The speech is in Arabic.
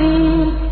وَلَنَكُونَنَّ مِنَ الصَّالِحِينَ